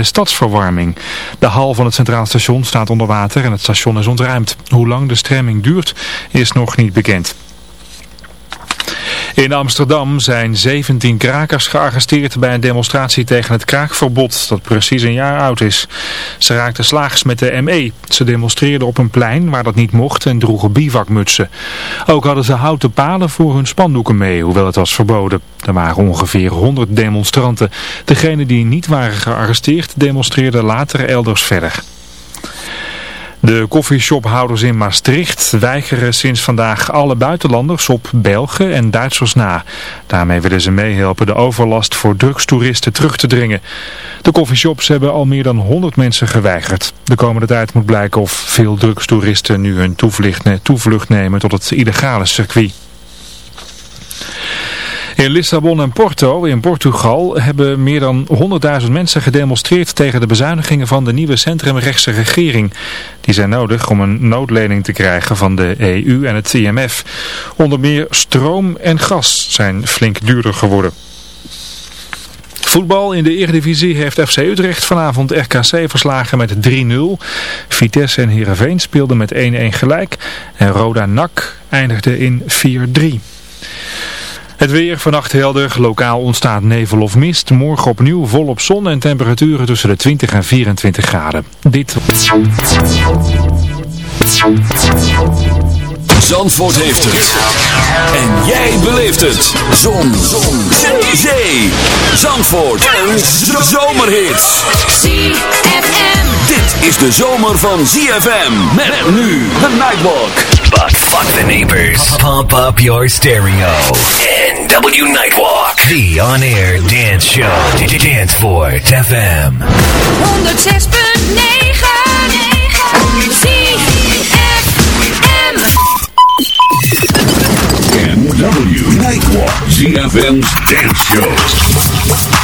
de stadsverwarming. De hal van het Centraal Station staat onder water en het station is ontruimd. Hoe lang de stremming duurt is nog niet bekend. In Amsterdam zijn 17 krakers gearresteerd bij een demonstratie tegen het kraakverbod dat precies een jaar oud is. Ze raakten slaags met de ME. Ze demonstreerden op een plein waar dat niet mocht en droegen bivakmutsen. Ook hadden ze houten palen voor hun spandoeken mee, hoewel het was verboden. Er waren ongeveer 100 demonstranten. Degenen die niet waren gearresteerd demonstreerden later elders verder. De koffieshophouders in Maastricht weigeren sinds vandaag alle buitenlanders op Belgen en Duitsers na. Daarmee willen ze meehelpen de overlast voor drugstoeristen terug te dringen. De koffieshops hebben al meer dan 100 mensen geweigerd. De komende tijd moet blijken of veel drugstoeristen nu hun toevlucht nemen tot het illegale circuit. In Lissabon en Porto in Portugal hebben meer dan 100.000 mensen gedemonstreerd tegen de bezuinigingen van de nieuwe centrumrechtse regering. Die zijn nodig om een noodlening te krijgen van de EU en het IMF. Onder meer stroom en gas zijn flink duurder geworden. Voetbal in de Eredivisie heeft FC Utrecht vanavond RKC verslagen met 3-0. Vitesse en Heerenveen speelden met 1-1 gelijk. En Roda NAC eindigde in 4-3. Het weer vannacht helder, lokaal ontstaat nevel of mist. Morgen opnieuw volop zon en temperaturen tussen de 20 en 24 graden. Dit... Zandvoort heeft het. En jij beleeft het. Zon. zon. Zee. Zandvoort. Een zomerhit. ZFM. Dit is de zomer van ZFM. Met nu de Nightwalk. Fuck the neighbors. Pump up your stereo. NW Nightwalk. The on-air dance show. Danceport FM. 106.9 ZFM. NW Nightwalk. ZFM's dance show.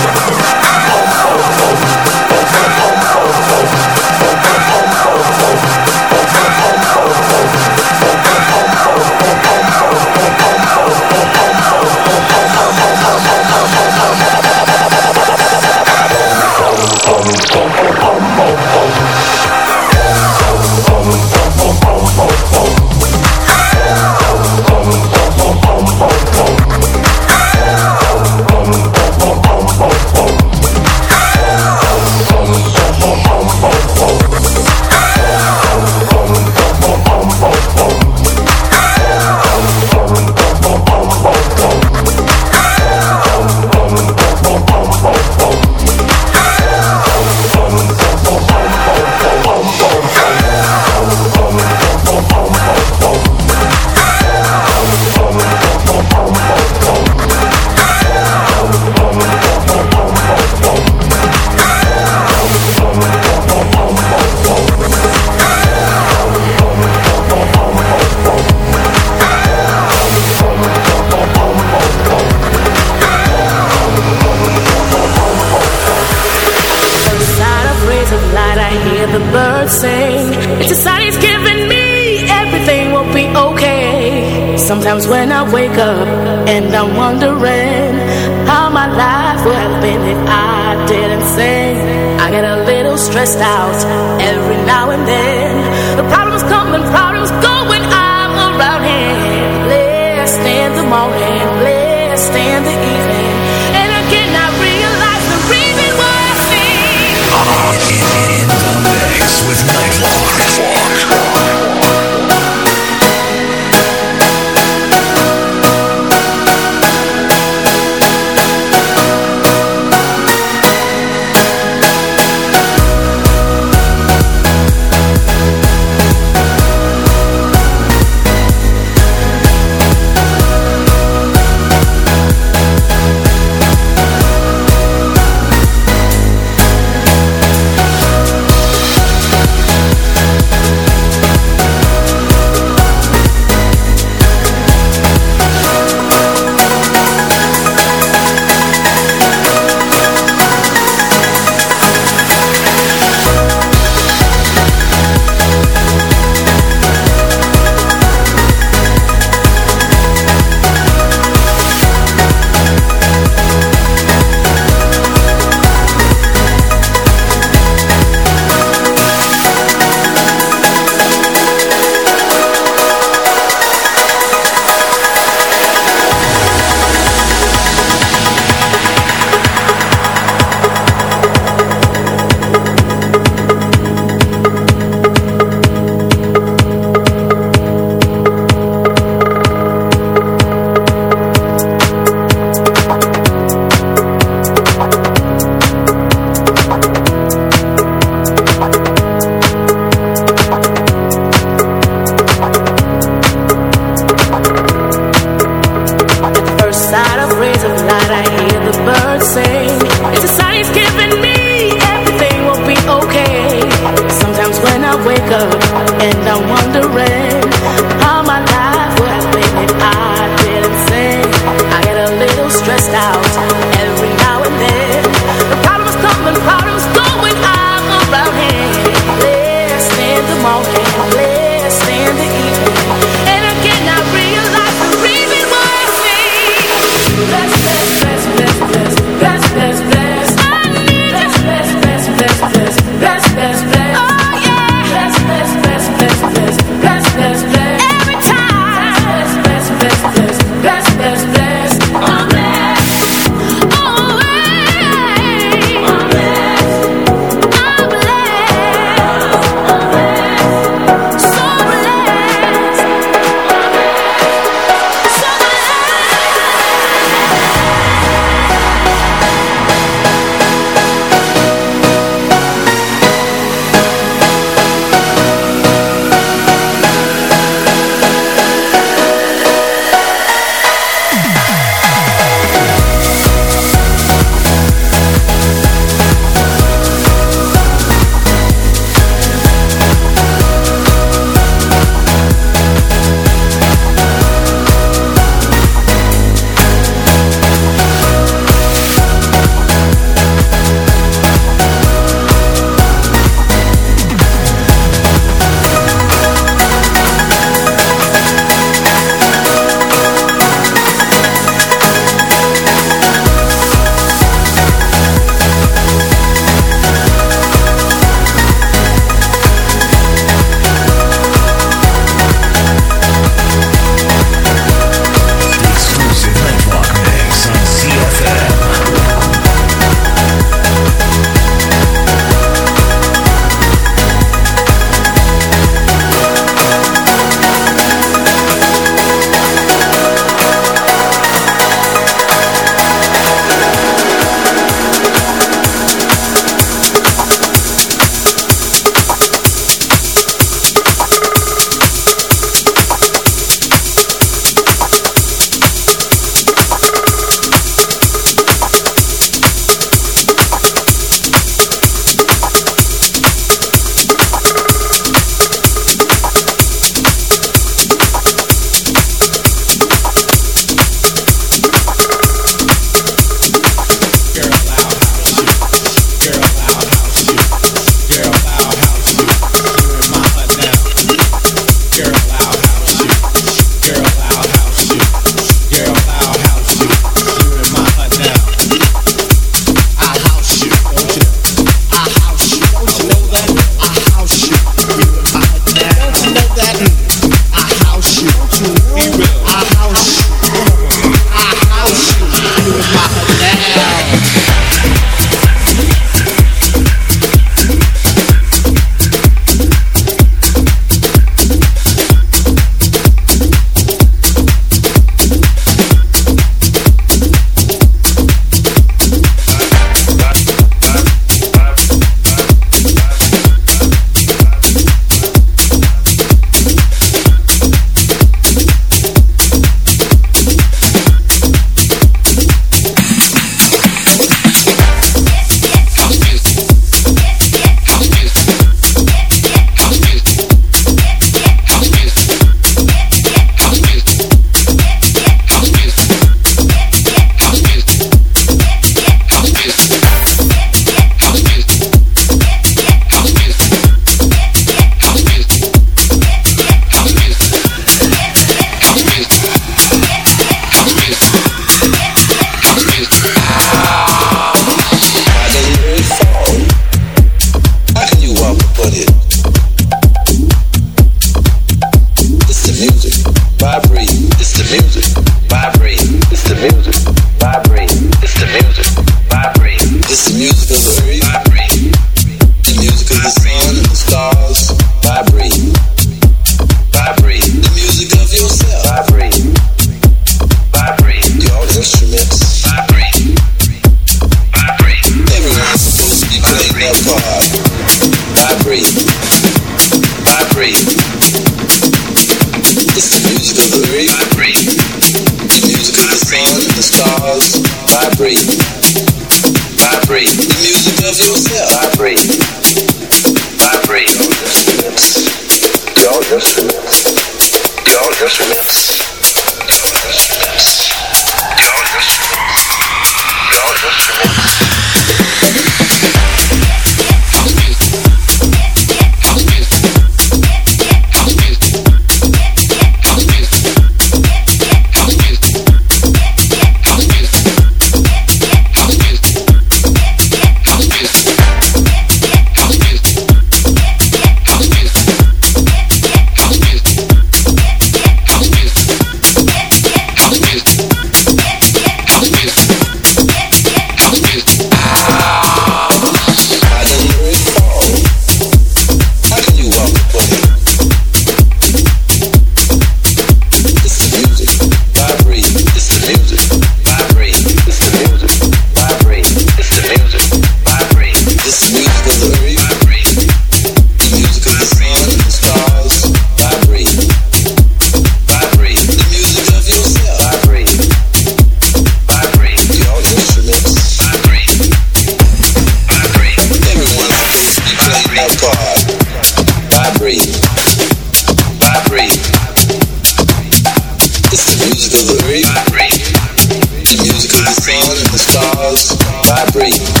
I breathe.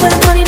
when one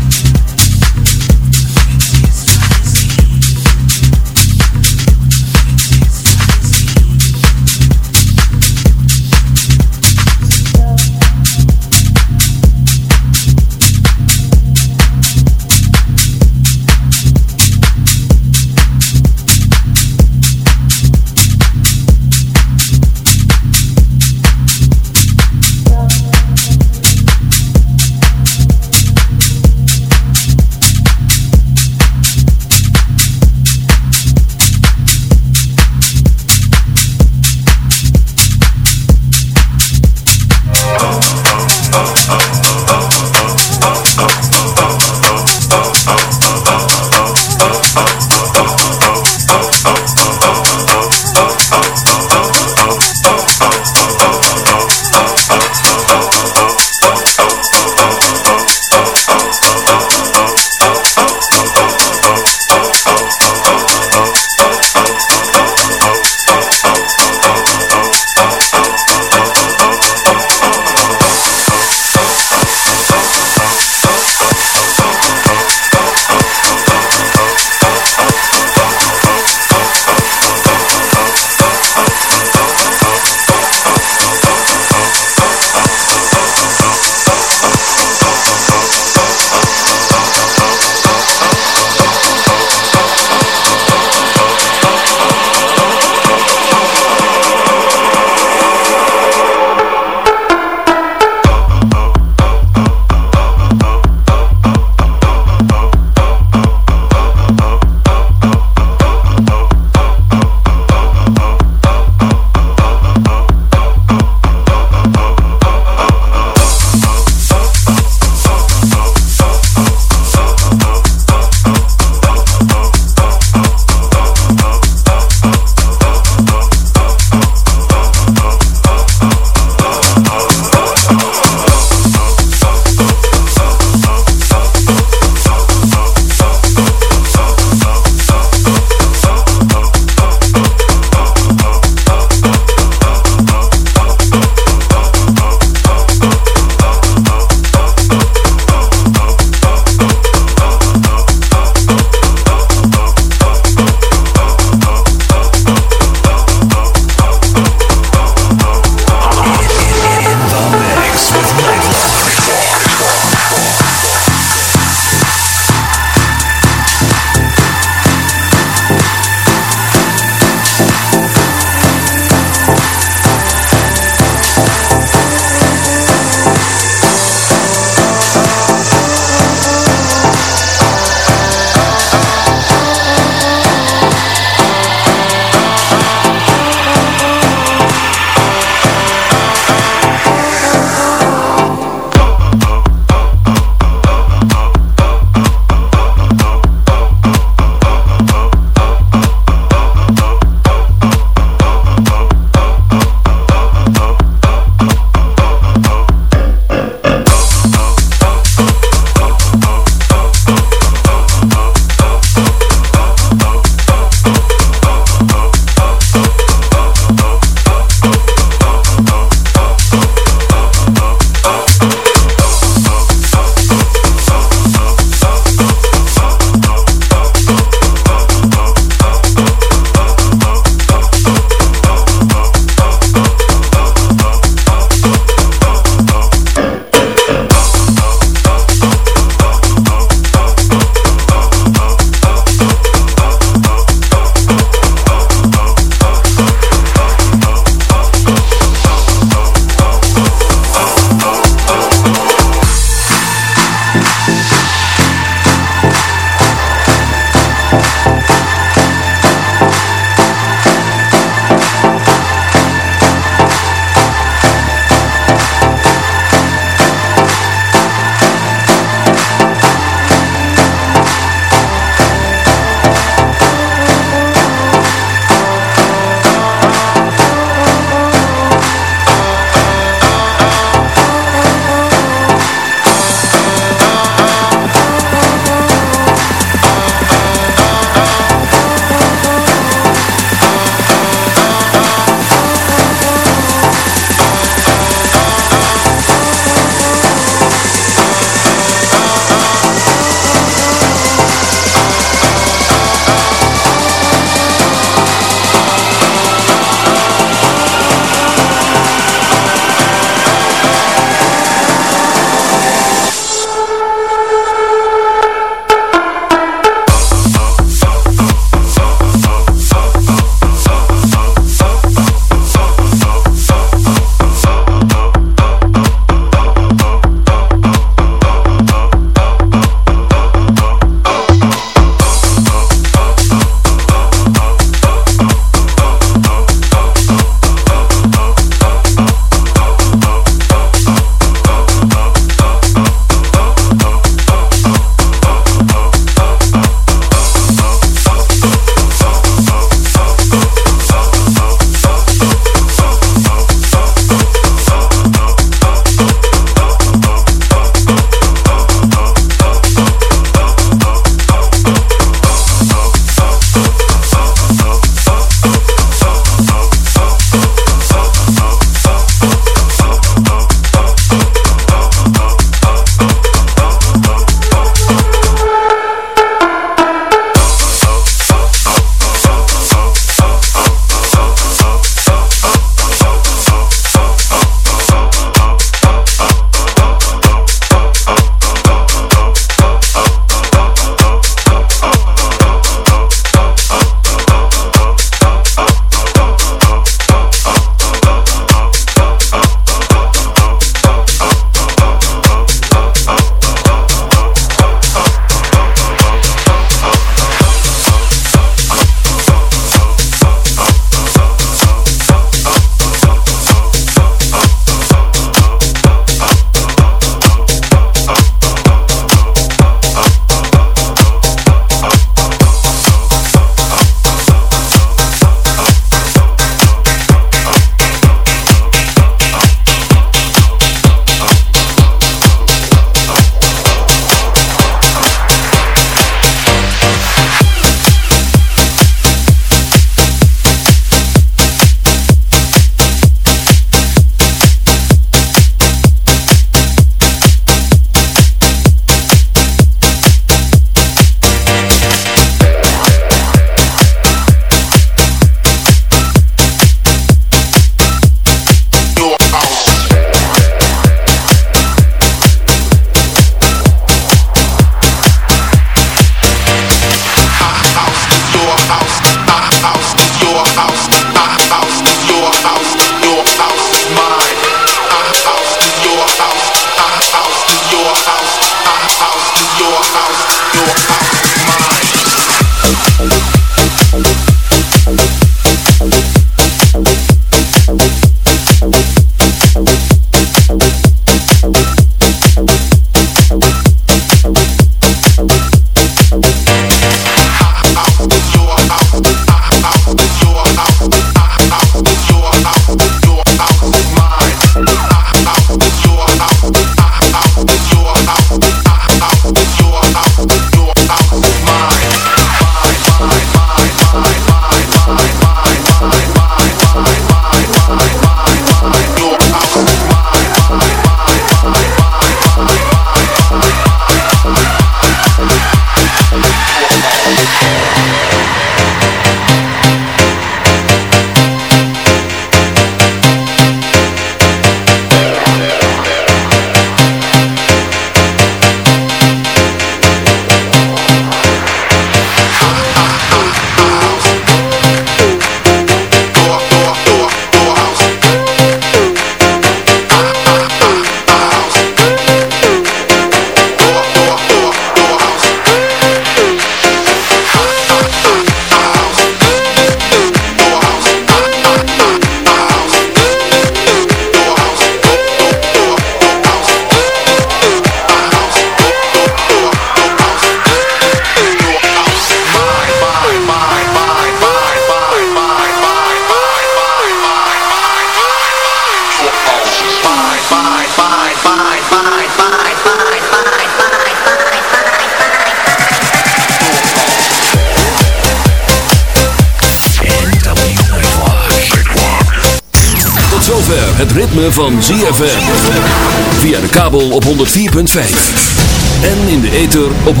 En in de ether op 106.9.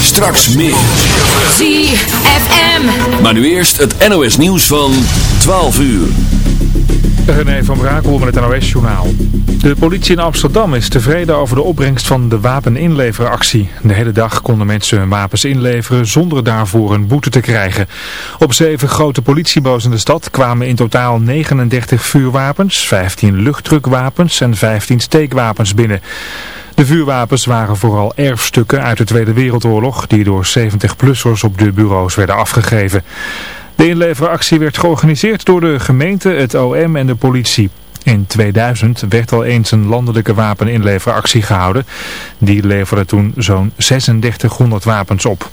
Straks meer. ZFM. Maar nu eerst het NOS nieuws van 12 uur. René van Brakel met het NOS-journaal. De politie in Amsterdam is tevreden over de opbrengst van de wapeninleveractie. De hele dag konden mensen hun wapens inleveren zonder daarvoor een boete te krijgen. Op zeven grote politieboos in de stad kwamen in totaal 39 vuurwapens, 15 luchtdrukwapens en 15 steekwapens binnen. De vuurwapens waren vooral erfstukken uit de Tweede Wereldoorlog die door 70-plussers op de bureaus werden afgegeven. De inleveractie werd georganiseerd door de gemeente, het OM en de politie. In 2000 werd al eens een landelijke wapeninleveractie gehouden. Die leverde toen zo'n 3600 wapens op.